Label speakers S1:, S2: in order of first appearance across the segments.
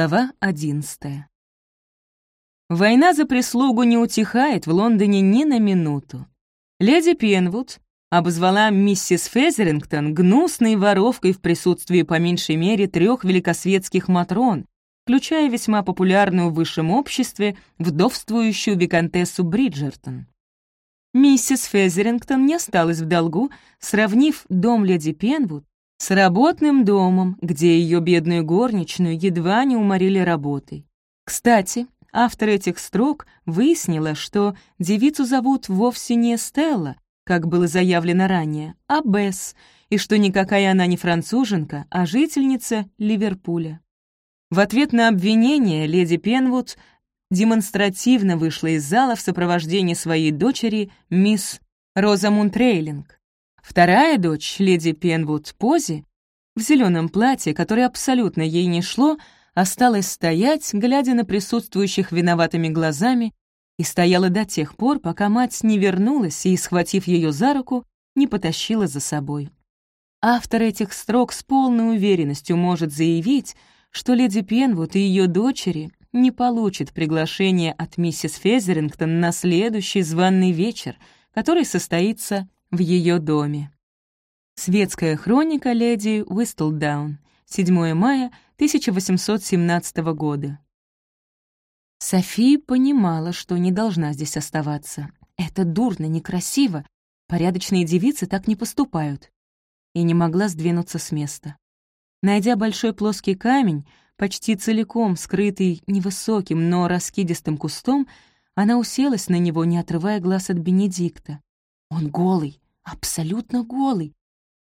S1: Глава одиннадцатая. Война за прислугу не утихает в Лондоне ни на минуту. Леди Пенвуд обозвала миссис Фезерингтон гнусной воровкой в присутствии по меньшей мере трех великосветских матрон, включая весьма популярную в высшем обществе вдовствующую виконтессу Бриджертон. Миссис Фезерингтон не осталась в долгу, сравнив дом леди Пенвуд с работным домом, где ее бедную горничную едва не уморили работой. Кстати, автор этих строк выяснила, что девицу зовут вовсе не Стелла, как было заявлено ранее, а Бесс, и что никакая она не француженка, а жительница Ливерпуля. В ответ на обвинение леди Пенвуд демонстративно вышла из зала в сопровождении своей дочери, мисс Розамунд Рейлинг. Вторая дочь, леди Пенвуд Пози, в зеленом платье, которое абсолютно ей не шло, осталась стоять, глядя на присутствующих виноватыми глазами, и стояла до тех пор, пока мать не вернулась и, схватив ее за руку, не потащила за собой. Автор этих строк с полной уверенностью может заявить, что леди Пенвуд и ее дочери не получат приглашение от миссис Фезерингтон на следующий званный вечер, который состоится в ее доме. Светская хроника леди Уистлдаун, 7 мая 1817 года. София понимала, что не должна здесь оставаться. Это дурно, некрасиво. Порядочные девицы так не поступают. И не могла сдвинуться с места. Найдя большой плоский камень, почти целиком скрытый невысоким, но раскидистым кустом, она уселась на него, не отрывая глаз от Бенедикта. Он голый, абсолютно голый.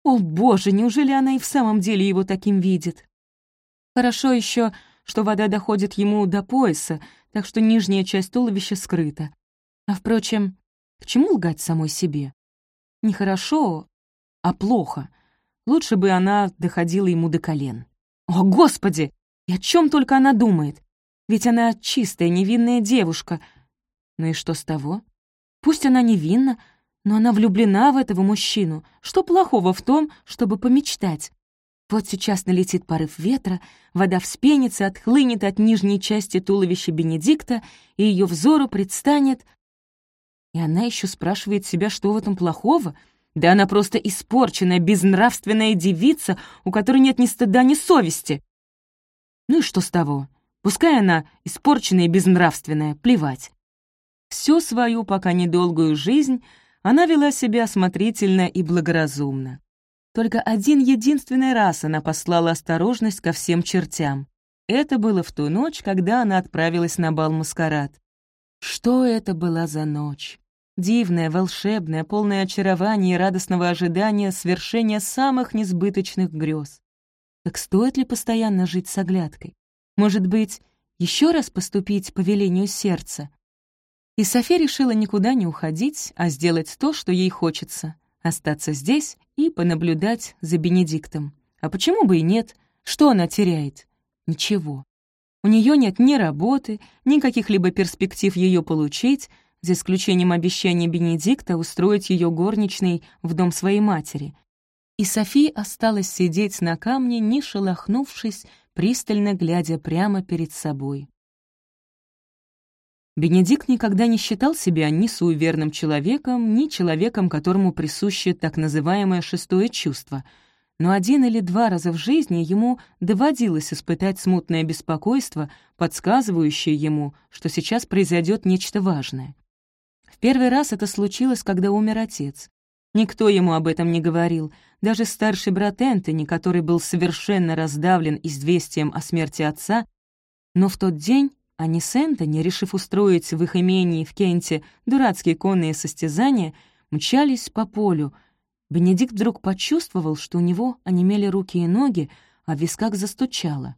S1: О, боже, неужели она и в самом деле его таким видит? Хорошо еще, что вода доходит ему до пояса, так что нижняя часть туловища скрыта. А, впрочем, к чему лгать самой себе? Нехорошо, а плохо. Лучше бы она доходила ему до колен. О, Господи! И о чем только она думает? Ведь она чистая, невинная девушка. Ну и что с того? Пусть она невинна, но она влюблена в этого мужчину. Что плохого в том, чтобы помечтать? Вот сейчас налетит порыв ветра, вода вспенится, отхлынет от нижней части туловища Бенедикта, и ее взору предстанет... И она еще спрашивает себя, что в этом плохого? Да она просто испорченная, безнравственная девица, у которой нет ни стыда, ни совести. Ну и что с того? Пускай она испорченная и безнравственная, плевать. Всю свою пока недолгую жизнь она вела себя осмотрительно и благоразумно. Только один единственный раз она послала осторожность ко всем чертям. Это было в ту ночь, когда она отправилась на бал-маскарад. Что это была за ночь? Дивная, волшебная, полная очарования и радостного ожидания свершения самых несбыточных грез. Так стоит ли постоянно жить с оглядкой? Может быть, еще раз поступить по велению сердца? И София решила никуда не уходить, а сделать то, что ей хочется — остаться здесь и понаблюдать за Бенедиктом. А почему бы и нет? Что она теряет? Ничего. У нее нет ни работы, ни каких-либо перспектив ее получить, за исключением обещания Бенедикта устроить ее горничной в дом своей матери. И Софи осталась сидеть на камне, не шелохнувшись, пристально глядя прямо перед собой. Бенедикт никогда не считал себя ни суеверным человеком, ни человеком, которому присуще так называемое шестое чувство. Но один или два раза в жизни ему доводилось испытать смутное беспокойство, подсказывающее ему, что сейчас произойдет нечто важное. В первый раз это случилось, когда умер отец. Никто ему об этом не говорил, даже старший брат Энтони, который был совершенно раздавлен известием о смерти отца, но в тот день они с Энтони, решив устроить в их имении в Кенте дурацкие конные состязания, мчались по полю. Бенедикт вдруг почувствовал, что у него онемели руки и ноги, а в висках застучало.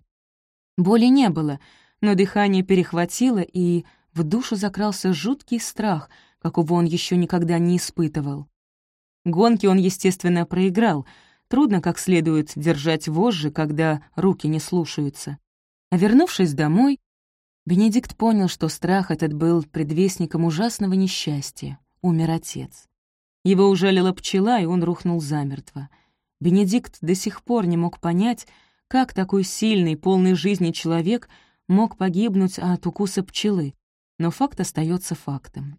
S1: Боли не было, но дыхание перехватило, и в душу закрался жуткий страх, какого он еще никогда не испытывал. Гонки он, естественно, проиграл. Трудно как следует держать вожжи, когда руки не слушаются. А вернувшись домой, Бенедикт понял, что страх этот был предвестником ужасного несчастья. Умер отец. Его ужалила пчела, и он рухнул замертво. Бенедикт до сих пор не мог понять, Как такой сильный, полный жизни человек мог погибнуть от укуса пчелы? Но факт остается фактом.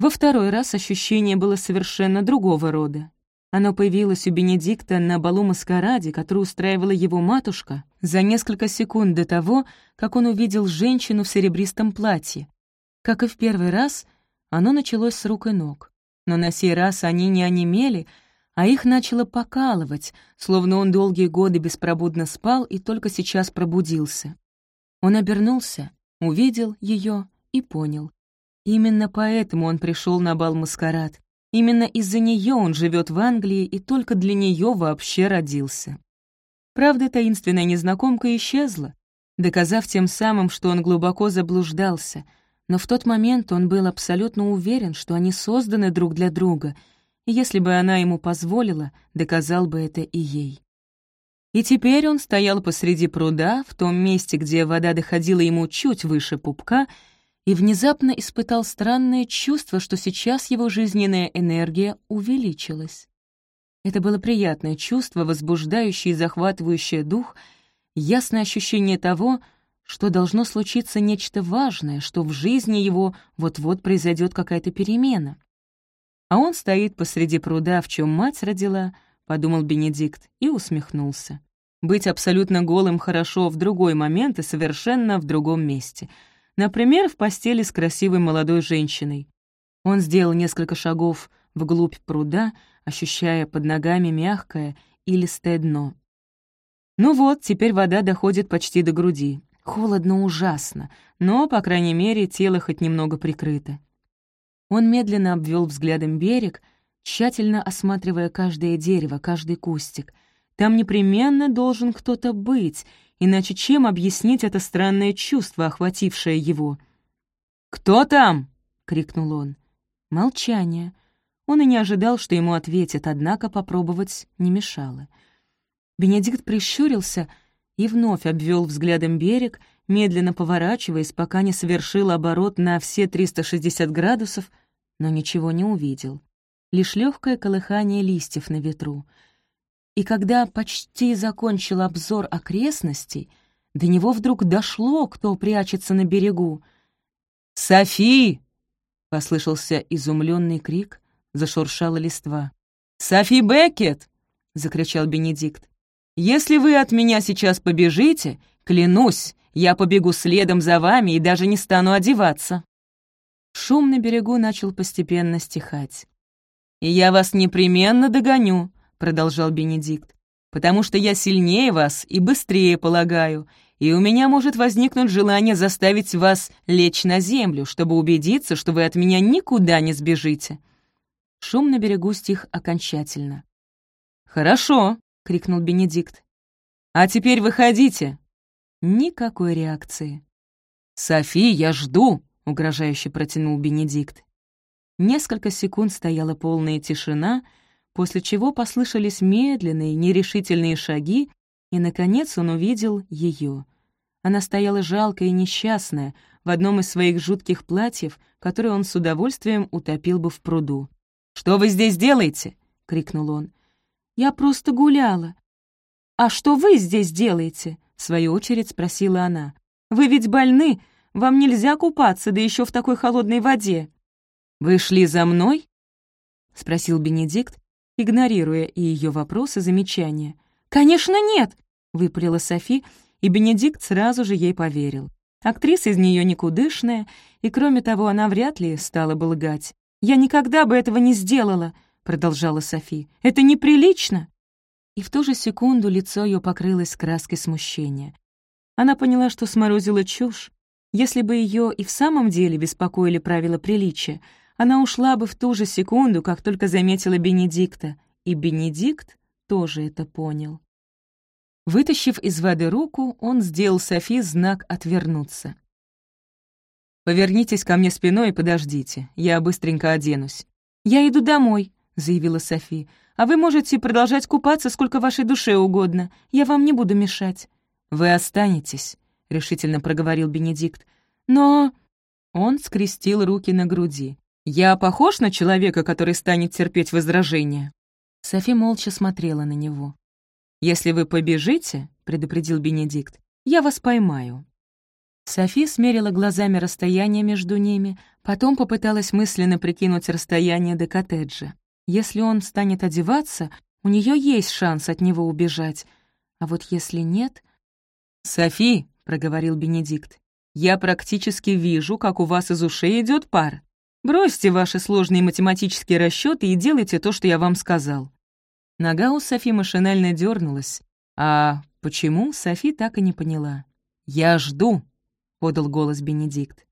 S1: Во второй раз ощущение было совершенно другого рода. Оно появилось у Бенедикта на балу маскараде, который устраивала его матушка, за несколько секунд до того, как он увидел женщину в серебристом платье. Как и в первый раз, оно началось с рук и ног. Но на сей раз они не онемели, а их начало покалывать, словно он долгие годы беспробудно спал и только сейчас пробудился. Он обернулся, увидел ее и понял. Именно поэтому он пришел на бал-маскарад. Именно из-за нее он живет в Англии и только для нее вообще родился. Правда, таинственная незнакомка исчезла, доказав тем самым, что он глубоко заблуждался, но в тот момент он был абсолютно уверен, что они созданы друг для друга — и если бы она ему позволила, доказал бы это и ей. И теперь он стоял посреди пруда, в том месте, где вода доходила ему чуть выше пупка, и внезапно испытал странное чувство, что сейчас его жизненная энергия увеличилась. Это было приятное чувство, возбуждающее и захватывающее дух, ясное ощущение того, что должно случиться нечто важное, что в жизни его вот-вот произойдет какая-то перемена. А он стоит посреди пруда, в чем мать родила, — подумал Бенедикт и усмехнулся. Быть абсолютно голым хорошо в другой момент и совершенно в другом месте. Например, в постели с красивой молодой женщиной. Он сделал несколько шагов вглубь пруда, ощущая под ногами мягкое и листое дно. Ну вот, теперь вода доходит почти до груди. Холодно ужасно, но, по крайней мере, тело хоть немного прикрыто. Он медленно обвел взглядом берег, тщательно осматривая каждое дерево, каждый кустик. Там непременно должен кто-то быть, иначе чем объяснить это странное чувство, охватившее его? «Кто там?» — крикнул он. Молчание. Он и не ожидал, что ему ответят, однако попробовать не мешало. Бенедикт прищурился и вновь обвел взглядом берег, медленно поворачиваясь, пока не совершил оборот на все 360 градусов, но ничего не увидел. Лишь легкое колыхание листьев на ветру. И когда почти закончил обзор окрестностей, до него вдруг дошло, кто прячется на берегу. «Софи!» — послышался изумленный крик, зашуршала листва. «Софи Беккет!» — закричал Бенедикт. «Если вы от меня сейчас побежите, клянусь, я побегу следом за вами и даже не стану одеваться». Шум на берегу начал постепенно стихать. «И я вас непременно догоню», — продолжал Бенедикт, «потому что я сильнее вас и быстрее полагаю, и у меня может возникнуть желание заставить вас лечь на землю, чтобы убедиться, что вы от меня никуда не сбежите». Шум на берегу стих окончательно. «Хорошо», — крикнул Бенедикт. «А теперь выходите, Никакой реакции. «Софи, я жду!» — угрожающе протянул Бенедикт. Несколько секунд стояла полная тишина, после чего послышались медленные, нерешительные шаги, и, наконец, он увидел ее. Она стояла жалкая и несчастная в одном из своих жутких платьев, которое он с удовольствием утопил бы в пруду. «Что вы здесь делаете?» — крикнул он. «Я просто гуляла». «А что вы здесь делаете?» В свою очередь спросила она. «Вы ведь больны, вам нельзя купаться, да еще в такой холодной воде». «Вы шли за мной?» — спросил Бенедикт, игнорируя и ее вопросы замечания. «Конечно нет!» — выпалила Софи, и Бенедикт сразу же ей поверил. Актриса из нее никудышная, и, кроме того, она вряд ли стала бы лгать. «Я никогда бы этого не сделала», — продолжала Софи. «Это неприлично» и в ту же секунду лицо ее покрылось краской смущения. Она поняла, что сморозила чушь. Если бы ее и в самом деле беспокоили правила приличия, она ушла бы в ту же секунду, как только заметила Бенедикта, и Бенедикт тоже это понял. Вытащив из воды руку, он сделал Софи знак «отвернуться». «Повернитесь ко мне спиной и подождите, я быстренько оденусь». «Я иду домой», — заявила Софи а вы можете продолжать купаться сколько вашей душе угодно. Я вам не буду мешать». «Вы останетесь», — решительно проговорил Бенедикт. «Но...» Он скрестил руки на груди. «Я похож на человека, который станет терпеть возражения?» Софи молча смотрела на него. «Если вы побежите», — предупредил Бенедикт. «Я вас поймаю». Софи смерила глазами расстояние между ними, потом попыталась мысленно прикинуть расстояние до коттеджа. Если он станет одеваться, у нее есть шанс от него убежать. А вот если нет... «Софи», — проговорил Бенедикт, — «я практически вижу, как у вас из ушей идет пар. Бросьте ваши сложные математические расчеты и делайте то, что я вам сказал». Нога у Софи машинально дернулась, а почему, Софи так и не поняла. «Я жду», — подал голос Бенедикт.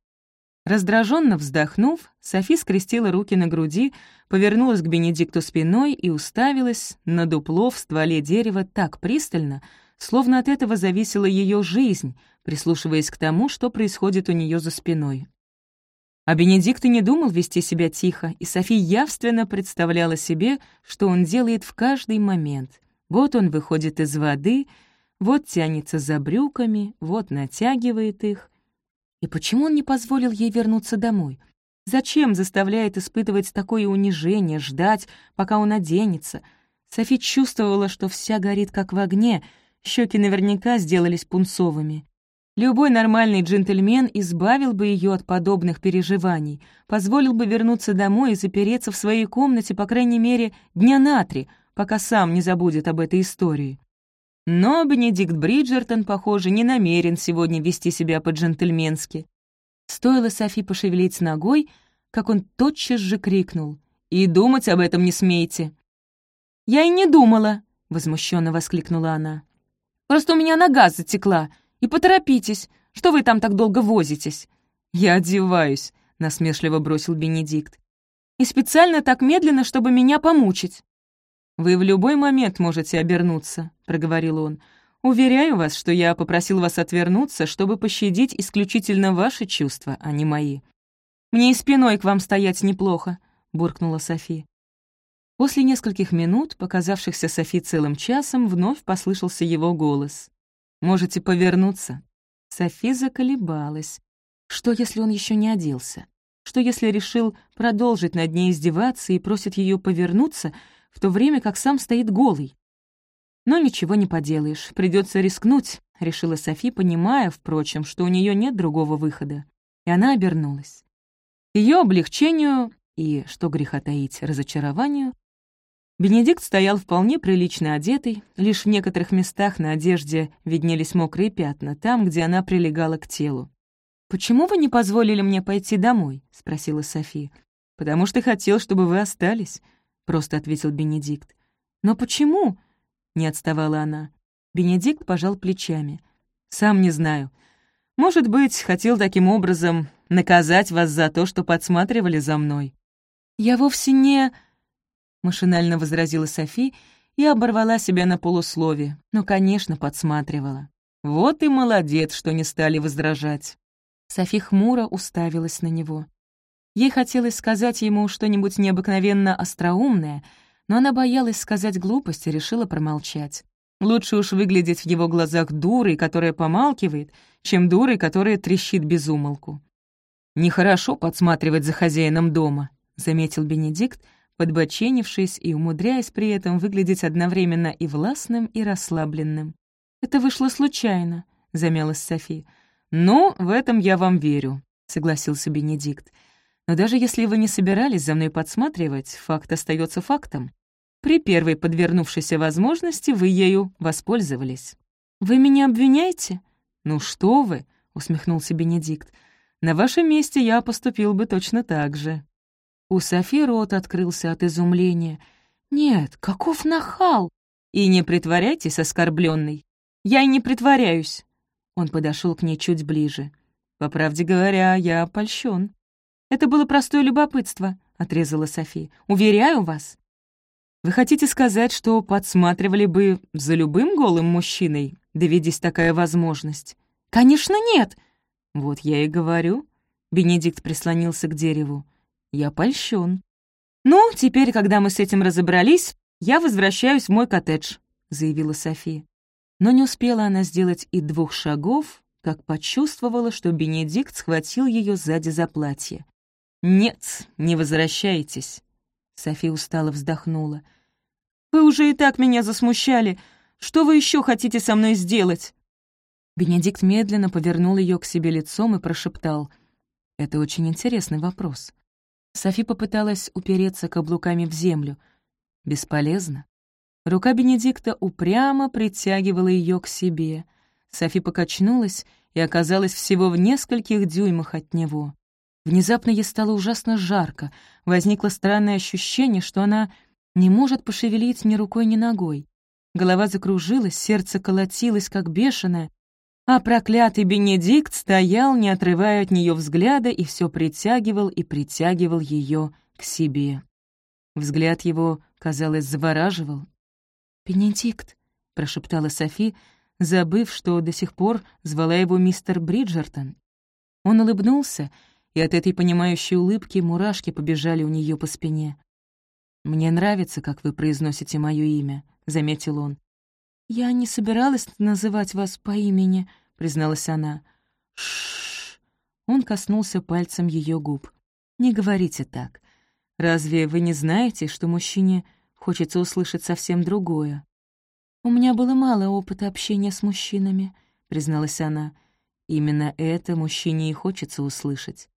S1: Раздраженно вздохнув, Софи скрестила руки на груди, повернулась к Бенедикту спиной и уставилась на дупло в стволе дерева так пристально, словно от этого зависела ее жизнь, прислушиваясь к тому, что происходит у нее за спиной. А Бенедикт и не думал вести себя тихо, и Софи явственно представляла себе, что он делает в каждый момент. Вот он выходит из воды, вот тянется за брюками, вот натягивает их. И почему он не позволил ей вернуться домой? Зачем заставляет испытывать такое унижение, ждать, пока он оденется? Софи чувствовала, что вся горит как в огне, щеки наверняка сделались пунцовыми. Любой нормальный джентльмен избавил бы ее от подобных переживаний, позволил бы вернуться домой и запереться в своей комнате, по крайней мере, дня на три, пока сам не забудет об этой истории. Но Бенедикт Бриджертон, похоже, не намерен сегодня вести себя по-джентльменски. Стоило Софи пошевелить ногой, как он тотчас же крикнул. «И думать об этом не смейте!» «Я и не думала!» — возмущенно воскликнула она. «Просто у меня нога затекла, и поторопитесь, что вы там так долго возитесь?» «Я одеваюсь», — насмешливо бросил Бенедикт. «И специально так медленно, чтобы меня помучить». «Вы в любой момент можете обернуться», — проговорил он. «Уверяю вас, что я попросил вас отвернуться, чтобы пощадить исключительно ваши чувства, а не мои». «Мне и спиной к вам стоять неплохо», — буркнула Софи. После нескольких минут, показавшихся Софи целым часом, вновь послышался его голос. Можете повернуться». Софи заколебалась. Что, если он еще не оделся? Что, если решил продолжить над ней издеваться и просит ее повернуться, в то время как сам стоит голый? Но ничего не поделаешь, придется рискнуть, решила Софи, понимая, впрочем, что у нее нет другого выхода. И она обернулась. Ее облегчению и, что греха таить, разочарованию, Бенедикт стоял вполне прилично одетый, лишь в некоторых местах на одежде виднелись мокрые пятна, там, где она прилегала к телу. «Почему вы не позволили мне пойти домой?» — спросила Софи. «Потому что хотел, чтобы вы остались», — просто ответил Бенедикт. «Но почему?» — не отставала она. Бенедикт пожал плечами. «Сам не знаю. Может быть, хотел таким образом наказать вас за то, что подсматривали за мной». «Я вовсе не...» — машинально возразила Софи и оборвала себя на полуслове. Ну, конечно, подсматривала. «Вот и молодец, что не стали возражать». Софи хмуро уставилась на него. Ей хотелось сказать ему что-нибудь необыкновенно остроумное, но она боялась сказать глупость и решила промолчать. Лучше уж выглядеть в его глазах дурой, которая помалкивает, чем дурой, которая трещит без умолку. «Нехорошо подсматривать за хозяином дома», — заметил Бенедикт, — подбоченившись и умудряясь при этом выглядеть одновременно и властным, и расслабленным. «Это вышло случайно», — замялась Софи. «Ну, в этом я вам верю», — согласился Бенедикт. «Но даже если вы не собирались за мной подсматривать, факт остается фактом. При первой подвернувшейся возможности вы ею воспользовались». «Вы меня обвиняете?» «Ну что вы», — усмехнулся Бенедикт. «На вашем месте я поступил бы точно так же». У Софи рот открылся от изумления. «Нет, каков нахал!» «И не притворяйтесь, оскорбленный. Я и не притворяюсь!» Он подошел к ней чуть ближе. «По правде говоря, я польщен. «Это было простое любопытство», — отрезала Софи. «Уверяю вас». «Вы хотите сказать, что подсматривали бы за любым голым мужчиной, доведись такая возможность?» «Конечно, нет!» «Вот я и говорю». Бенедикт прислонился к дереву. Я польщен. «Ну, теперь, когда мы с этим разобрались, я возвращаюсь в мой коттедж», — заявила София. Но не успела она сделать и двух шагов, как почувствовала, что Бенедикт схватил ее сзади за платье. «Нет, не возвращайтесь», — София устало вздохнула. «Вы уже и так меня засмущали. Что вы еще хотите со мной сделать?» Бенедикт медленно повернул ее к себе лицом и прошептал. «Это очень интересный вопрос». Софи попыталась упереться каблуками в землю. Бесполезно. Рука Бенедикта упрямо притягивала ее к себе. Софи покачнулась и оказалась всего в нескольких дюймах от него. Внезапно ей стало ужасно жарко, возникло странное ощущение, что она не может пошевелить ни рукой, ни ногой. Голова закружилась, сердце колотилось, как бешеное, а проклятый Бенедикт стоял, не отрывая от нее взгляда, и все притягивал и притягивал ее к себе. Взгляд его, казалось, завораживал. «Бенедикт», — прошептала Софи, забыв, что до сих пор звала его мистер Бриджертон. Он улыбнулся, и от этой понимающей улыбки мурашки побежали у нее по спине. «Мне нравится, как вы произносите мое имя», — заметил он. «Я не собиралась называть вас по имени», — призналась она. Шш. Он коснулся пальцем ее губ. «Не говорите так. Разве вы не знаете, что мужчине хочется услышать совсем другое?» «У меня было мало опыта общения с мужчинами», — призналась она. «Именно это мужчине и хочется услышать».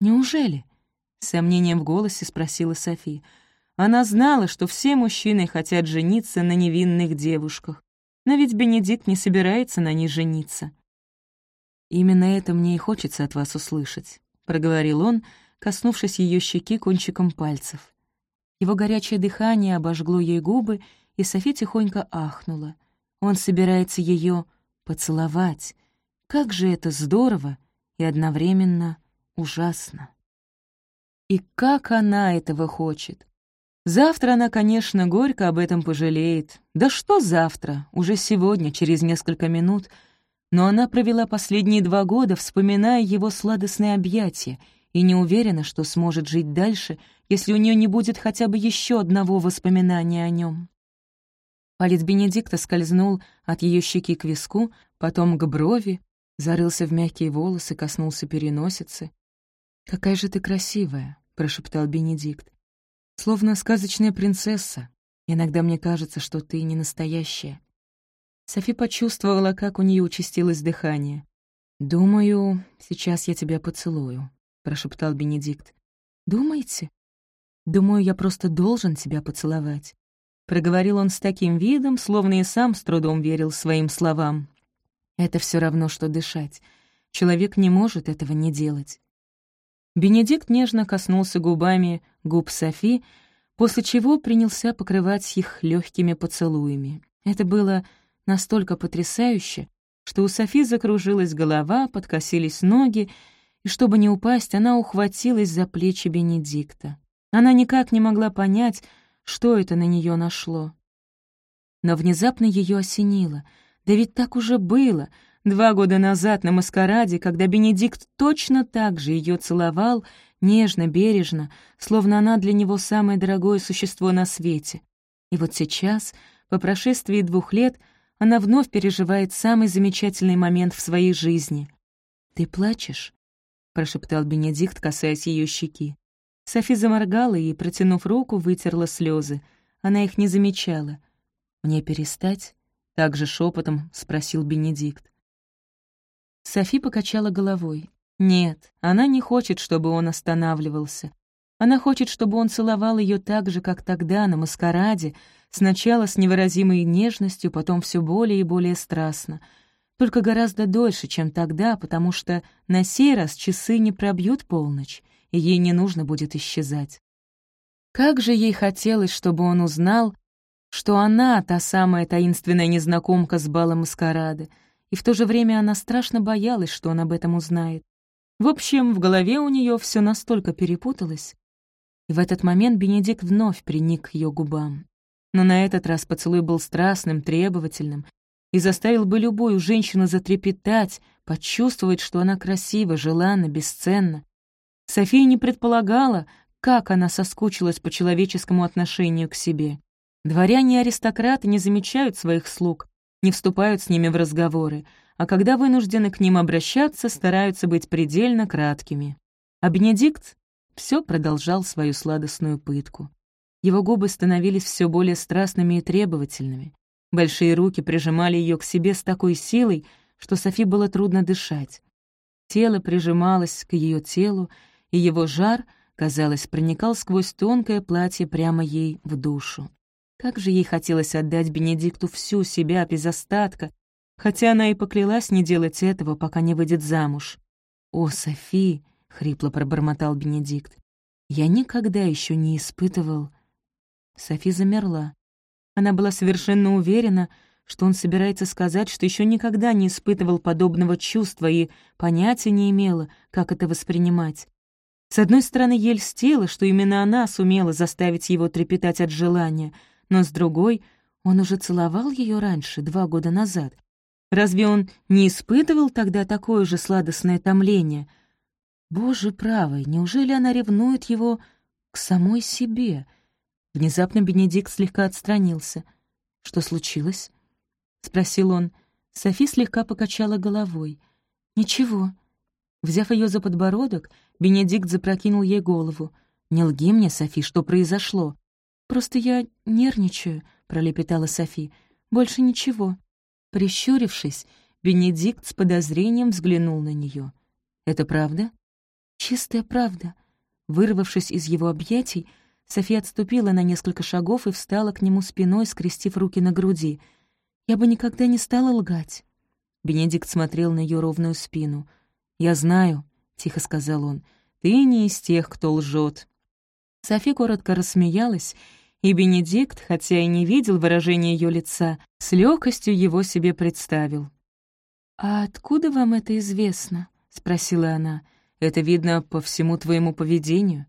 S1: «Неужели?» — с сомнением в голосе спросила Софи. Она знала, что все мужчины хотят жениться на невинных девушках, но ведь Бенедикт не собирается на ней жениться. «Именно это мне и хочется от вас услышать», — проговорил он, коснувшись ее щеки кончиком пальцев. Его горячее дыхание обожгло ей губы, и Софи тихонько ахнула. Он собирается ее поцеловать. Как же это здорово и одновременно ужасно. И как она этого хочет! Завтра она, конечно, горько об этом пожалеет. Да что завтра? Уже сегодня, через несколько минут. Но она провела последние два года, вспоминая его сладостные объятия, и не уверена, что сможет жить дальше, если у нее не будет хотя бы еще одного воспоминания о нем. Палец Бенедикта скользнул от ее щеки к виску, потом к брови, зарылся в мягкие волосы, коснулся переносицы. «Какая же ты красивая!» — прошептал Бенедикт. Словно сказочная принцесса. Иногда мне кажется, что ты не настоящая. Софи почувствовала, как у нее участилось дыхание. «Думаю, сейчас я тебя поцелую», — прошептал Бенедикт. «Думаете?» «Думаю, я просто должен тебя поцеловать», — проговорил он с таким видом, словно и сам с трудом верил своим словам. «Это все равно, что дышать. Человек не может этого не делать. Бенедикт нежно коснулся губами губ Софи, после чего принялся покрывать их легкими поцелуями. Это было настолько потрясающе, что у Софи закружилась голова, подкосились ноги, и чтобы не упасть, она ухватилась за плечи Бенедикта. Она никак не могла понять, что это на нее нашло. Но внезапно ее осенило. Да ведь так уже было — Два года назад на маскараде, когда Бенедикт точно так же ее целовал, нежно, бережно, словно она для него самое дорогое существо на свете. И вот сейчас, по прошествии двух лет, она вновь переживает самый замечательный момент в своей жизни. «Ты плачешь?» — прошептал Бенедикт, касаясь ее щеки. Софи заморгала и, протянув руку, вытерла слезы. Она их не замечала. «Мне перестать?» — также шепотом спросил Бенедикт. Софи покачала головой. Нет, она не хочет, чтобы он останавливался. Она хочет, чтобы он целовал ее так же, как тогда, на маскараде, сначала с невыразимой нежностью, потом все более и более страстно. Только гораздо дольше, чем тогда, потому что на сей раз часы не пробьют полночь, и ей не нужно будет исчезать. Как же ей хотелось, чтобы он узнал, что она — та самая таинственная незнакомка с бала маскарада — и в то же время она страшно боялась, что он об этом узнает. В общем, в голове у нее все настолько перепуталось. И в этот момент Бенедикт вновь приник к ее губам. Но на этот раз поцелуй был страстным, требовательным и заставил бы любую женщину затрепетать, почувствовать, что она красива, желанна, бесценна. София не предполагала, как она соскучилась по человеческому отношению к себе. Дворяне и аристократы не замечают своих слуг, не вступают с ними в разговоры, а когда вынуждены к ним обращаться, стараются быть предельно краткими. А Бенедикт все продолжал свою сладостную пытку. Его губы становились все более страстными и требовательными. Большие руки прижимали ее к себе с такой силой, что Софи было трудно дышать. Тело прижималось к ее телу, и его жар, казалось, проникал сквозь тонкое платье прямо ей в душу. Как же ей хотелось отдать Бенедикту всю себя без остатка, хотя она и поклялась не делать этого, пока не выйдет замуж. «О, Софи!» — хрипло пробормотал Бенедикт. «Я никогда еще не испытывал...» Софи замерла. Она была совершенно уверена, что он собирается сказать, что еще никогда не испытывал подобного чувства и понятия не имела, как это воспринимать. С одной стороны, ей льстило, что именно она сумела заставить его трепетать от желания — но с другой он уже целовал ее раньше, два года назад. Разве он не испытывал тогда такое же сладостное томление? Боже правый, неужели она ревнует его к самой себе? Внезапно Бенедикт слегка отстранился. «Что случилось?» — спросил он. Софи слегка покачала головой. «Ничего». Взяв ее за подбородок, Бенедикт запрокинул ей голову. «Не лги мне, Софи, что произошло?» «Просто я нервничаю», — пролепетала Софи. «Больше ничего». Прищурившись, Бенедикт с подозрением взглянул на нее. «Это правда?» «Чистая правда». Вырвавшись из его объятий, София отступила на несколько шагов и встала к нему спиной, скрестив руки на груди. «Я бы никогда не стала лгать». Бенедикт смотрел на ее ровную спину. «Я знаю», — тихо сказал он, — «ты не из тех, кто лжет. Софи коротко рассмеялась и Бенедикт, хотя и не видел выражения ее лица, с легкостью его себе представил. «А откуда вам это известно?» — спросила она. «Это видно по всему твоему поведению».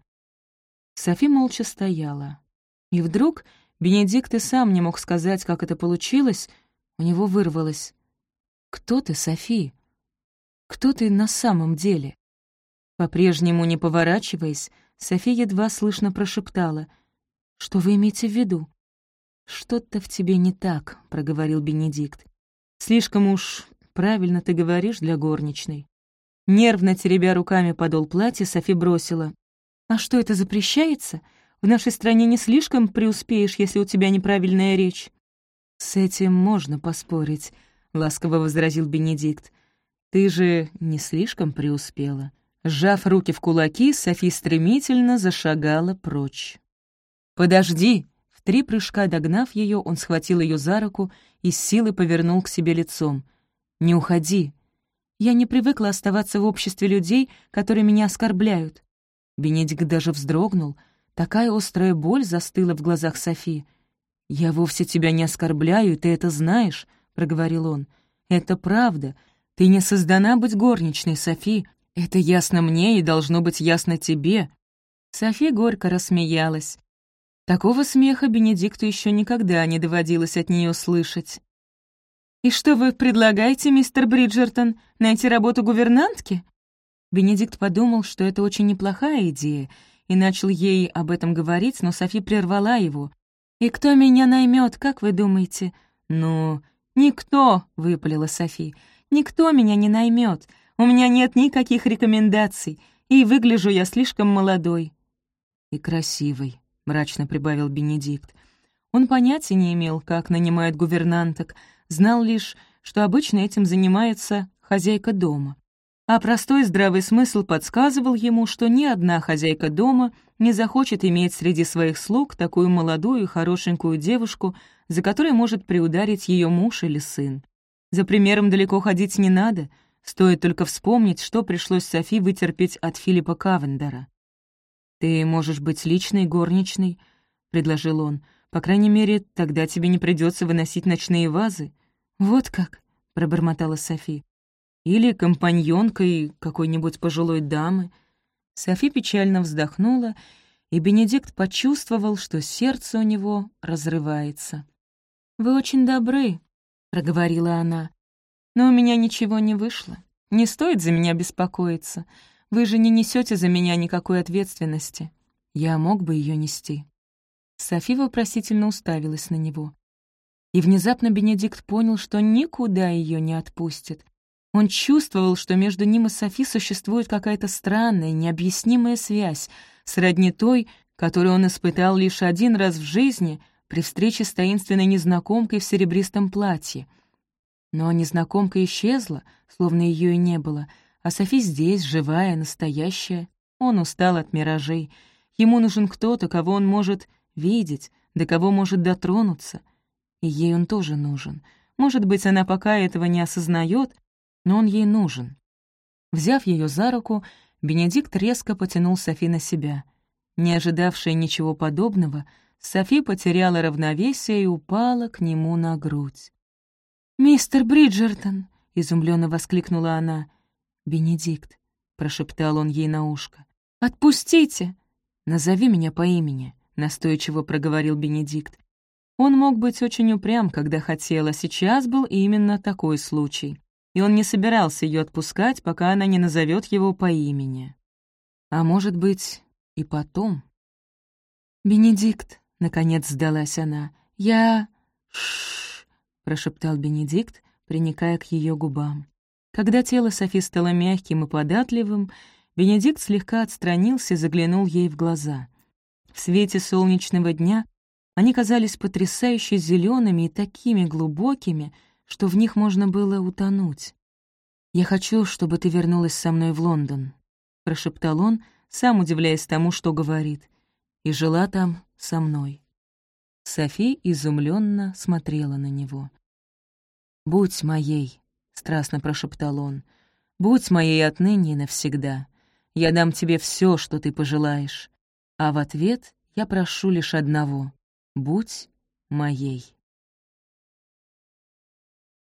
S1: Софи молча стояла. И вдруг Бенедикт и сам не мог сказать, как это получилось, у него вырвалось. «Кто ты, Софи? Кто ты на самом деле?» По-прежнему не поворачиваясь, Софи едва слышно прошептала — что вы имеете в виду?» «Что-то в тебе не так», — проговорил Бенедикт. «Слишком уж правильно ты говоришь для горничной». Нервно теребя руками подол платья, Софи бросила. «А что, это запрещается? В нашей стране не слишком преуспеешь, если у тебя неправильная речь». «С этим можно поспорить», — ласково возразил Бенедикт. «Ты же не слишком преуспела». Сжав руки в кулаки, Софи стремительно зашагала прочь. «Подожди!» В три прыжка догнав ее, он схватил ее за руку и с силой повернул к себе лицом. «Не уходи!» «Я не привыкла оставаться в обществе людей, которые меня оскорбляют». Бенедикт даже вздрогнул. Такая острая боль застыла в глазах Софи. «Я вовсе тебя не оскорбляю, ты это знаешь», — проговорил он. «Это правда. Ты не создана быть горничной, Софи. Это ясно мне и должно быть ясно тебе». Софи горько рассмеялась. Такого смеха Бенедикту еще никогда не доводилось от нее слышать. «И что вы предлагаете, мистер Бриджертон, найти работу гувернантки?» Бенедикт подумал, что это очень неплохая идея, и начал ей об этом говорить, но Софи прервала его. «И кто меня наймет, как вы думаете?» «Ну, никто», — выпалила Софи. «Никто меня не наймет. У меня нет никаких рекомендаций, и выгляжу я слишком молодой». «И красивой», — мрачно прибавил Бенедикт. Он понятия не имел, как нанимают гувернанток, знал лишь, что обычно этим занимается хозяйка дома. А простой здравый смысл подсказывал ему, что ни одна хозяйка дома не захочет иметь среди своих слуг такую молодую и хорошенькую девушку, за которой может приударить ее муж или сын. За примером далеко ходить не надо, стоит только вспомнить, что пришлось Софи вытерпеть от Филиппа Кавендера. «Ты можешь быть личной горничной», — предложил он. «По крайней мере, тогда тебе не придется выносить ночные вазы». «Вот как», — пробормотала Софи. «Или компаньонкой какой-нибудь пожилой дамы». Софи печально вздохнула, и Бенедикт почувствовал, что сердце у него разрывается. «Вы очень добры», — проговорила она, — «но у меня ничего не вышло. Не стоит за меня беспокоиться. Вы же не несете за меня никакой ответственности. Я мог бы ее нести». Софи вопросительно уставилась на него. И внезапно Бенедикт понял, что никуда ее не отпустит. Он чувствовал, что между ним и Софи существует какая-то странная, необъяснимая связь, сродни той, которую он испытал лишь один раз в жизни при встрече с таинственной незнакомкой в серебристом платье. Но незнакомка исчезла, словно ее и не было, а Софи здесь, живая, настоящая. Он устал от миражей. Ему нужен кто-то, кого он может видеть, до кого может дотронуться. И ей он тоже нужен. Может быть, она пока этого не осознает, но он ей нужен. Взяв ее за руку, Бенедикт резко потянул Софи на себя. Не ожидавшая ничего подобного, Софи потеряла равновесие и упала к нему на грудь. «Мистер Бриджертон!» — изумленно воскликнула она. «Бенедикт», — прошептал он ей на ушко. «Отпустите!» «Назови меня по имени», — настойчиво проговорил Бенедикт. Он мог быть очень упрям, когда хотел, а сейчас был именно такой случай. И он не собирался ее отпускать, пока она не назовет его по имени. А может быть, и потом. «Бенедикт», — наконец сдалась она, — «я...» «Ш-ш-ш», прошептал Бенедикт, приникая к ее губам. Когда тело Софи стало мягким и податливым, Бенедикт слегка отстранился и заглянул ей в глаза. В свете солнечного дня они казались потрясающе зелеными и такими глубокими, что в них можно было утонуть. «Я хочу, чтобы ты вернулась со мной в Лондон», — прошептал он, сам удивляясь тому, что говорит, «и жила там со мной». Софи изумленно смотрела на него. «Будь моей», — страстно прошептал он. «Будь моей отныне и навсегда. Я дам тебе все, что ты пожелаешь. А в ответ я прошу лишь одного — будь моей».